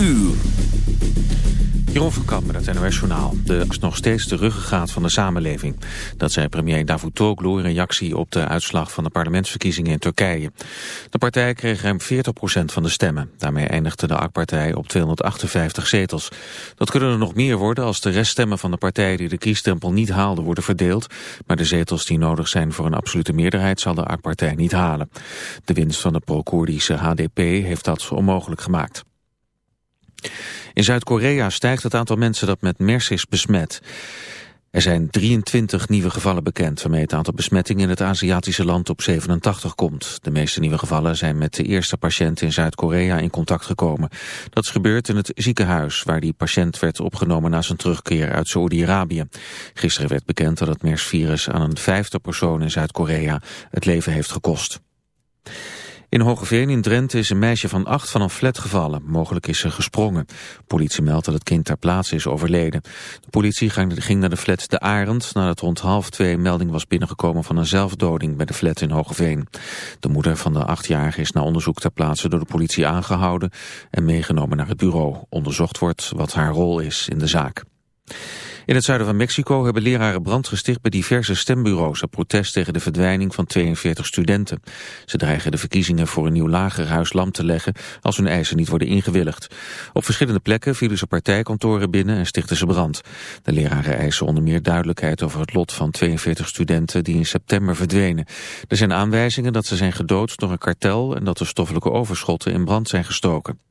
uur. Jeroen van Kamp met het NOS Journaal. De is nog steeds de ruggengraat van de samenleving. Dat zei premier Davutoglu in reactie op de uitslag van de parlementsverkiezingen in Turkije. De partij kreeg ruim 40% van de stemmen. Daarmee eindigde de AK-partij op 258 zetels. Dat kunnen er nog meer worden als de reststemmen van de partijen die de kiesstempel niet haalden worden verdeeld. Maar de zetels die nodig zijn voor een absolute meerderheid zal de AK-partij niet halen. De winst van de pro-Koerdische HDP heeft dat onmogelijk gemaakt. In Zuid-Korea stijgt het aantal mensen dat met MERS is besmet. Er zijn 23 nieuwe gevallen bekend, waarmee het aantal besmettingen in het Aziatische land op 87 komt. De meeste nieuwe gevallen zijn met de eerste patiënt in Zuid-Korea in contact gekomen. Dat is gebeurd in het ziekenhuis, waar die patiënt werd opgenomen na zijn terugkeer uit Saoedi-Arabië. Gisteren werd bekend dat het MERS-virus aan een vijfde persoon in Zuid-Korea het leven heeft gekost. In Hogeveen in Drenthe is een meisje van acht van een flat gevallen. Mogelijk is ze gesprongen. Politie meldt dat het kind ter plaatse is overleden. De politie ging naar de flat De Arend... nadat rond half twee melding was binnengekomen van een zelfdoding... bij de flat in Hogeveen. De moeder van de achtjarige is na onderzoek ter plaatse... door de politie aangehouden en meegenomen naar het bureau. Onderzocht wordt wat haar rol is in de zaak. In het zuiden van Mexico hebben leraren brand gesticht bij diverse stembureaus... uit protest tegen de verdwijning van 42 studenten. Ze dreigen de verkiezingen voor een nieuw lagerhuis lam te leggen... als hun eisen niet worden ingewilligd. Op verschillende plekken vielen ze partijkantoren binnen en stichten ze brand. De leraren eisen onder meer duidelijkheid over het lot van 42 studenten... die in september verdwenen. Er zijn aanwijzingen dat ze zijn gedood door een kartel... en dat de stoffelijke overschotten in brand zijn gestoken.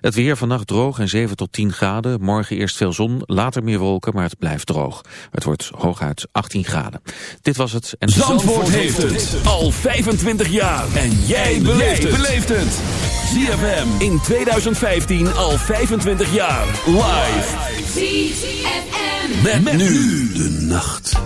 Het weer vannacht droog en 7 tot 10 graden. Morgen eerst veel zon, later meer wolken, maar het blijft droog. Het wordt hooguit 18 graden. Dit was het. En Zandvoort, heeft het al 25 jaar. En jij beleeft het. ZFM in 2015 al 25 jaar. Live. ZFM. met nu de nacht.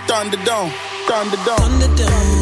Thunderdome. Thunderdome. Thunderdome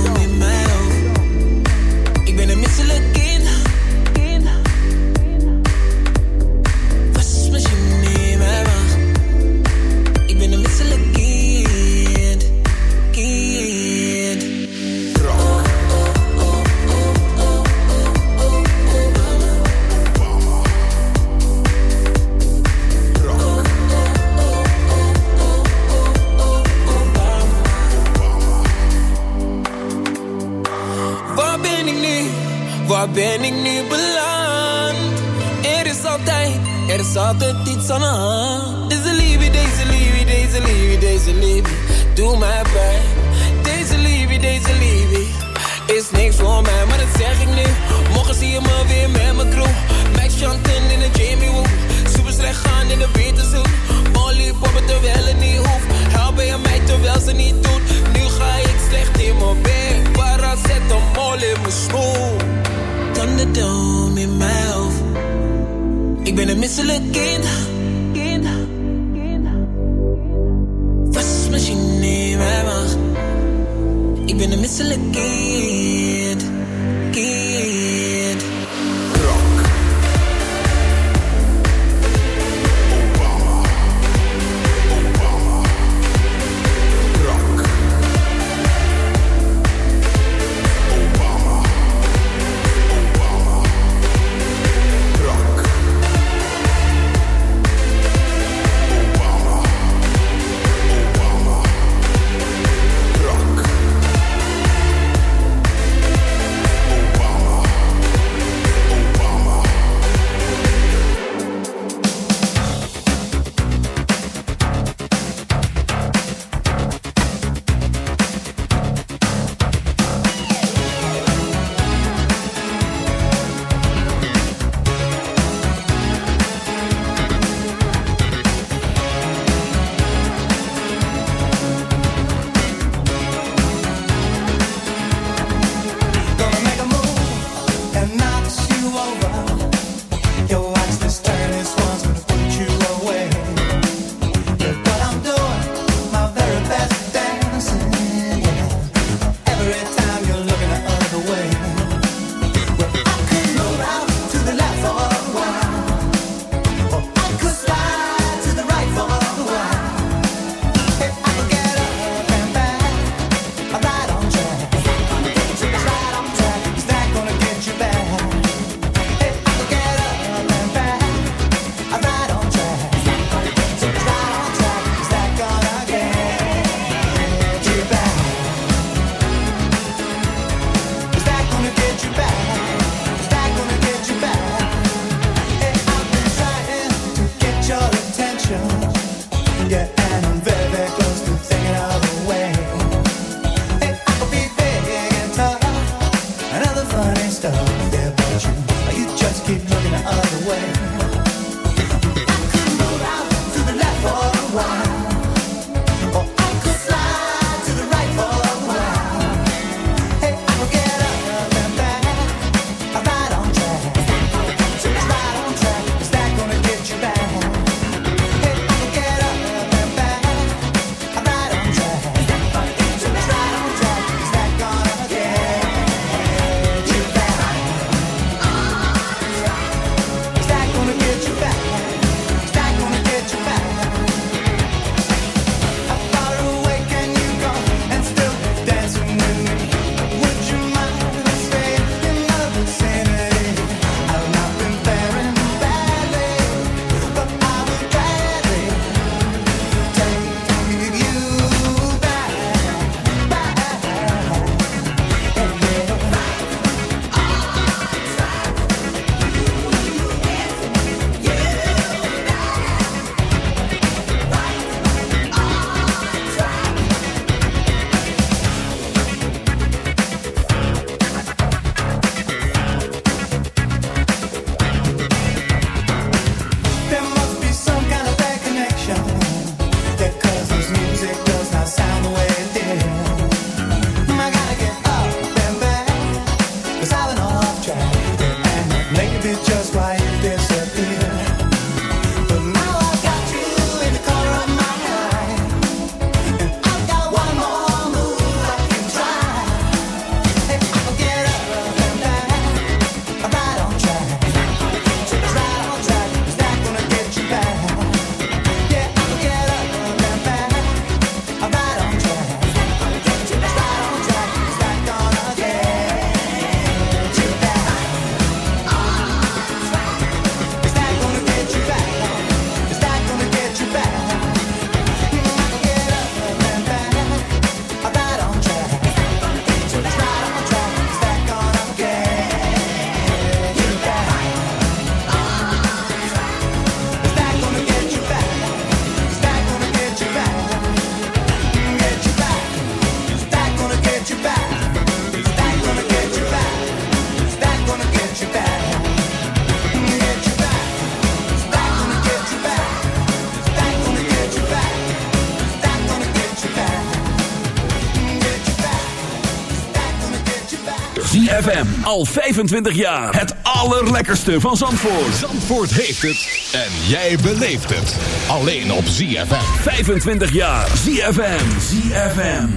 ZFM. Al 25 jaar. Het allerlekkerste van Zandvoort. Zandvoort heeft het. En jij beleeft het. Alleen op ZFM. 25 jaar. ZFM. ZFM.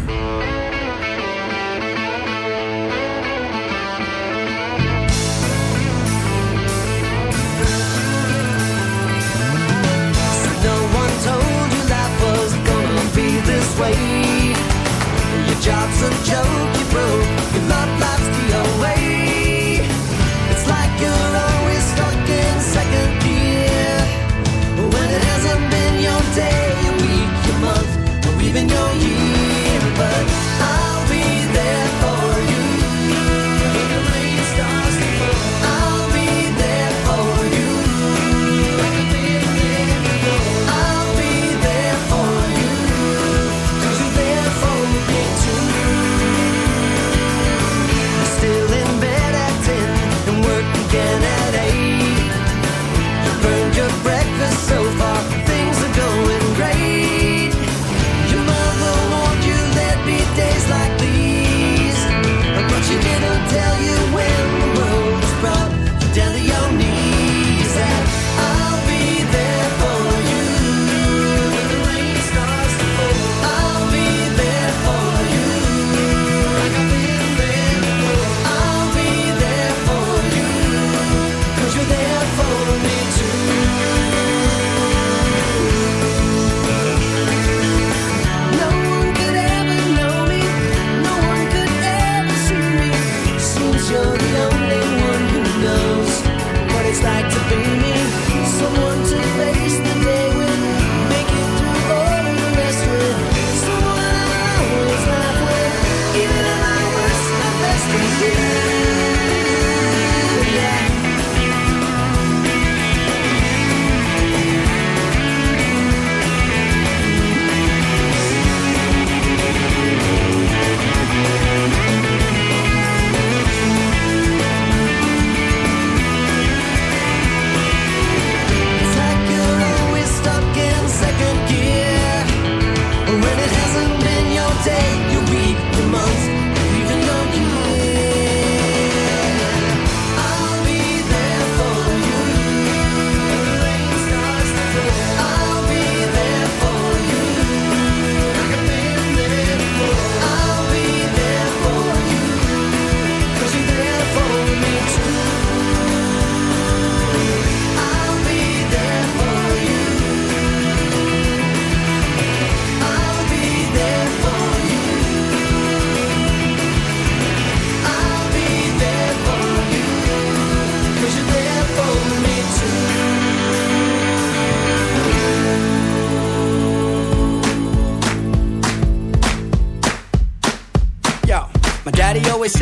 No one told you life was gonna be this way. Your job's a joke, you broke. Even your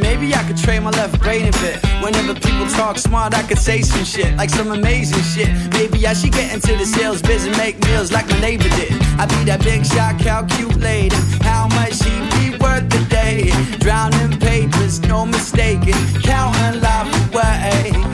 Maybe I could trade my left brain a bit. Whenever people talk smart, I could say some shit, like some amazing shit. Maybe I should get into the sales biz and make meals like my neighbor did. I'd be that big shot, calculating how much he be worth a day. Drowning papers, no mistaking, counting life away.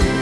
you.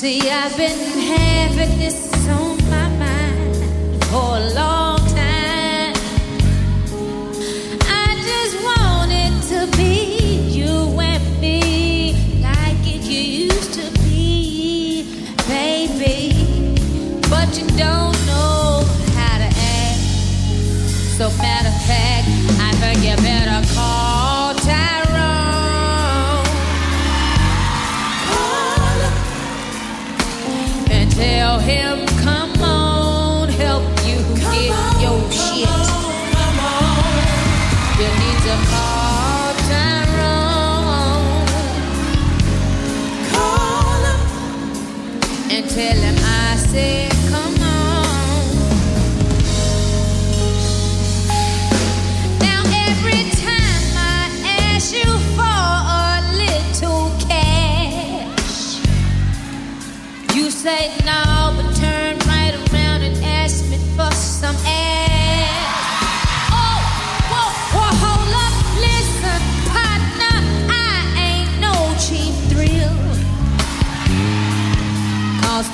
See, I've been having this song. him.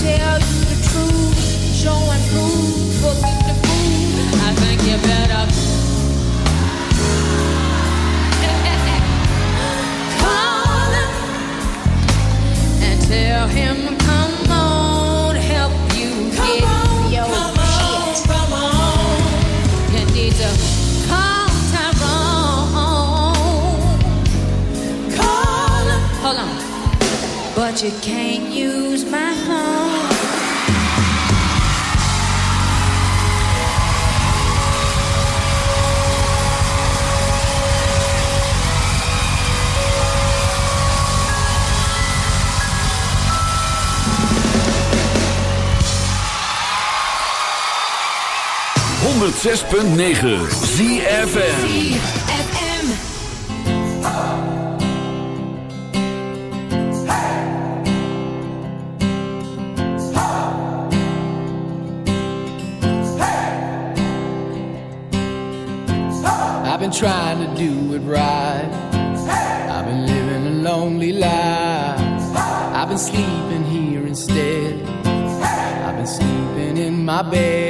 tell 106.9 ZFM trying to do it right. Hey! I've been living a lonely life. Hey! I've been sleeping here instead. Hey! I've been sleeping in my bed.